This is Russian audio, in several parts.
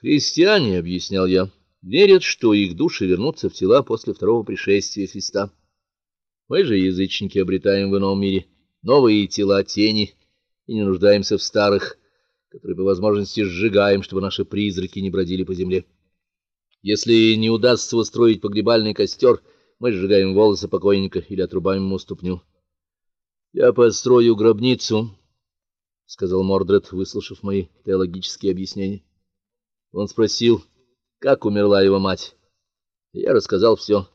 Христиане, объяснял я, верят, что их души вернутся в тела после второго пришествия Христа. Мы же, язычники, обретаем в ином мире новые тела тени и не нуждаемся в старых, которые по возможности сжигаем, чтобы наши призраки не бродили по земле. Если не удастся устроить погребальный костер, мы сжигаем волосы покойника или отрубаем ему ступню. Я построю гробницу, сказал Мордред, выслушав мои теологические объяснения. Он спросил, как умерла его мать. Я рассказал все,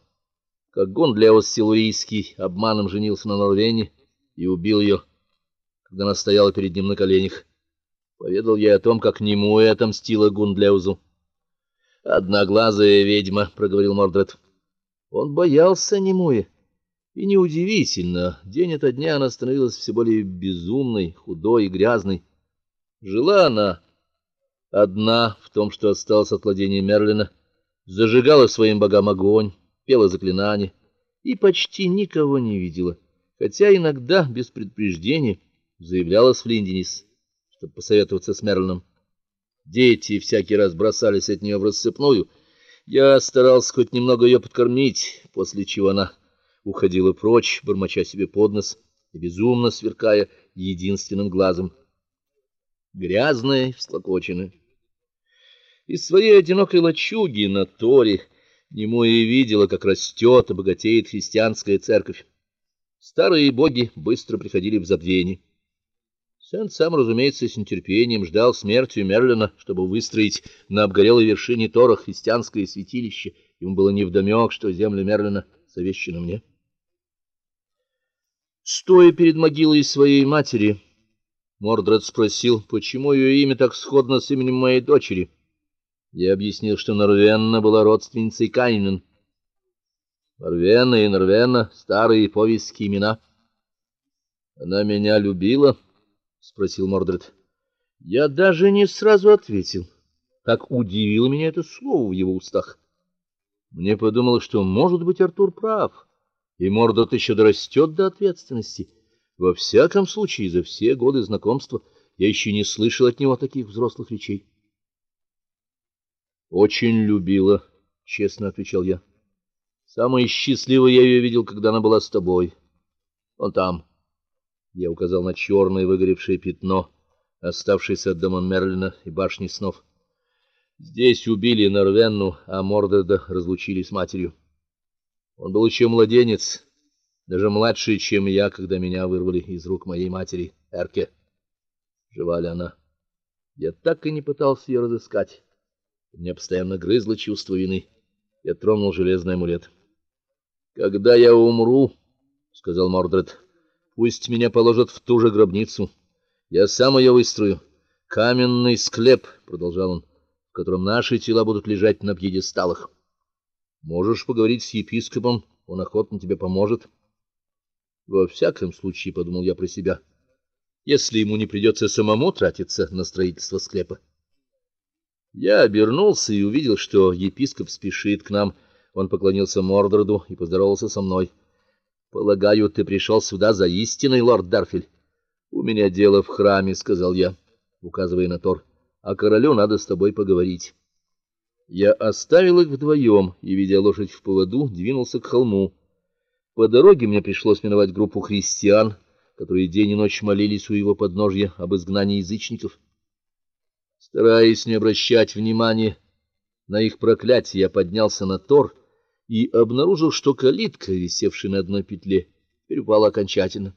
Как Гундлеос Силурийский обманом женился на Норвене и убил ее, когда она стояла перед ним на коленях. Поведал я о том, как Немуэ отомстила Гундлеузу. "Одноглазая ведьма", проговорил Мордред. Он боялся Немуэ. И неудивительно, день ото дня она становилась все более безумной, худой и грязной. Жила она одна в том, что осталось от владения Мерлина, зажигала своим богам огонь, пела заклинания и почти никого не видела, хотя иногда без предупреждения заявлялась в Линденис, чтобы посоветоваться с Мерлином. Дети всякий раз бросались от нее в рассыпную. Я старался хоть немного ее подкормить, после чего она уходила прочь, бормоча себе под нос и безумно сверкая единственным глазом. Грязная, всклокоченная. Из своей одинокой лачуги на Торе Нему и видела, как растет и богатеет христианская церковь. Старые боги быстро приходили в забвение. Сент сам, разумеется, с нетерпением ждал смерти Мерлина, чтобы выстроить на обгорелой вершине Тора христианское святилище. Ему было невдомек, что земля Мерлина завещана мне. Стоя перед могилой своей матери, Мордред спросил, почему ее имя так сходно с именем моей дочери. Я объяснил, что Норвенна была родственницей Кайнен. Норвенна и Норвенна старые повестки имена. Она меня любила, спросил Мордред. Я даже не сразу ответил. Так удивило меня это слово в его устах. Мне подумалось, что, может быть, Артур прав, и Мордред еще дорастет до ответственности. Во всяком случае, за все годы знакомства я еще не слышал от него таких взрослых речей. Очень любила, честно отвечал я. Самой счастливой я ее видел, когда она была с тобой. Он там. Я указал на черное выгоревшее пятно, оставшееся от дома Мерлина и башни снов. Здесь убили Норвенну, а Мордреда разлучили с матерью. Он был еще младенец, даже младше, чем я, когда меня вырвали из рук моей матери, Эрке. Жива ли она? Я так и не пытался ее разыскать. Меня постоянно грызло чувство вины. Я тронул железный амулет. Когда я умру, сказал Мордред, пусть меня положат в ту же гробницу. Я сам ее выстрою. Каменный склеп, продолжал он, в котором наши тела будут лежать на пьедесталах. Можешь поговорить с епископом, он охотно тебе поможет. Во всяком случае, подумал я про себя, если ему не придется самому тратиться на строительство склепа. Я обернулся и увидел, что епископ спешит к нам. Он поклонился Мордорду и поздоровался со мной. Полагаю, ты пришел сюда за истиной, лорд Дарфиль. У меня дело в храме, сказал я, указывая на Тор. А королю надо с тобой поговорить. Я оставил их вдвоем и, ведя лошадь в поводу, двинулся к холму. По дороге мне пришлось миновать группу христиан, которые день и ночь молились у его подножья об изгнании язычников. Стараясь не обращать внимания на их проклятие, я поднялся на тор и обнаружил, что калитка, висевшая на одной петле, теперь окончательно.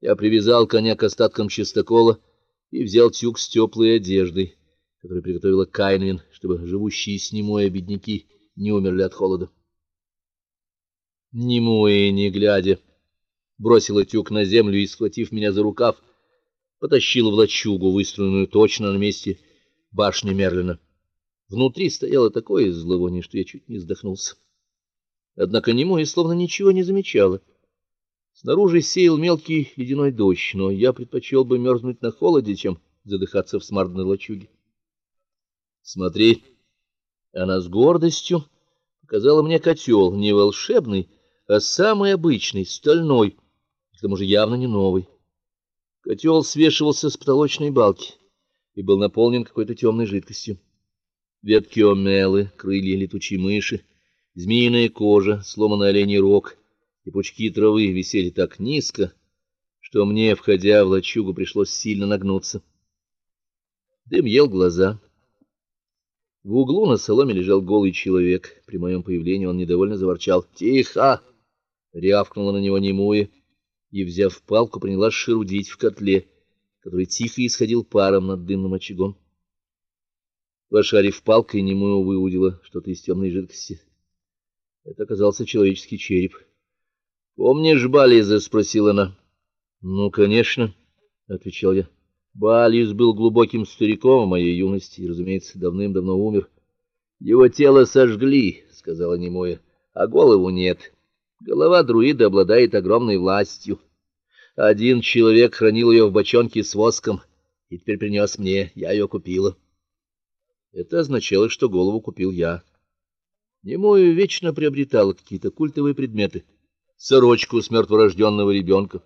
Я привязал коня к остаткам чистокола и взял тюк с теплой одеждой, которую приготовила Кайнвин, чтобы живущие с Немуэ бедняки не умерли от холода. Немуэ, не глядя, бросила тюк на землю и, схватив меня за рукав, потащил в лачугу, выстроенную точно на месте башни Мерлина. Внутри стояло такое зловоние, что я чуть не вздохнулся. Однако нему и словно ничего не замечала. Снаружи сеял мелкий ледяной дождь, но я предпочел бы мерзнуть на холоде, чем задыхаться в смрадной лачуге. Смотри, она с гордостью показала мне котел, не волшебный, а самый обычный, стальной, к тому же явно не новый. Котел свешивался с потолочной балки и был наполнен какой-то темной жидкостью. ветки омелы, крылья летучей мыши, змеиная кожа, сломанный оленей рог и пучки травы висели так низко, что мне, входя в лачугу, пришлось сильно нагнуться. Дым ел глаза. В углу на соломе лежал голый человек. При моем появлении он недовольно заворчал: "Тихо!" рявкнула на него немуя и, взяв палку, принялась шерудить в котле, который тихо исходил паром над дымным очагом. Пошарив палкой, немую выудила что-то из темной жидкости. Это оказался человеческий череп. "Помнишь Бализа?" спросила она. "Ну, конечно", отвечал я. Бализ был глубоким стариком в моей юности и, разумеется, давным-давно умер. Его тело сожгли, сказала немоя, а голову нет. Голова друида обладает огромной властью. Один человек хранил ее в бочонке с воском и теперь принес мне, я ее купила. Это означало, что голову купил я. Немою вечно приобретала какие-то культовые предметы: сорочку с мертворожденного ребенка,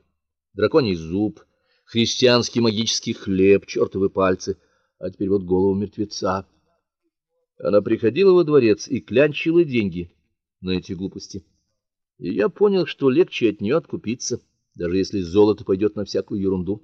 драконий зуб, христианский магический хлеб, чертовы пальцы, а теперь вот голову мертвеца. Она приходила во дворец и клянчила деньги на эти глупости. И я понял, что легче от нее откупиться, даже если золото пойдет на всякую ерунду.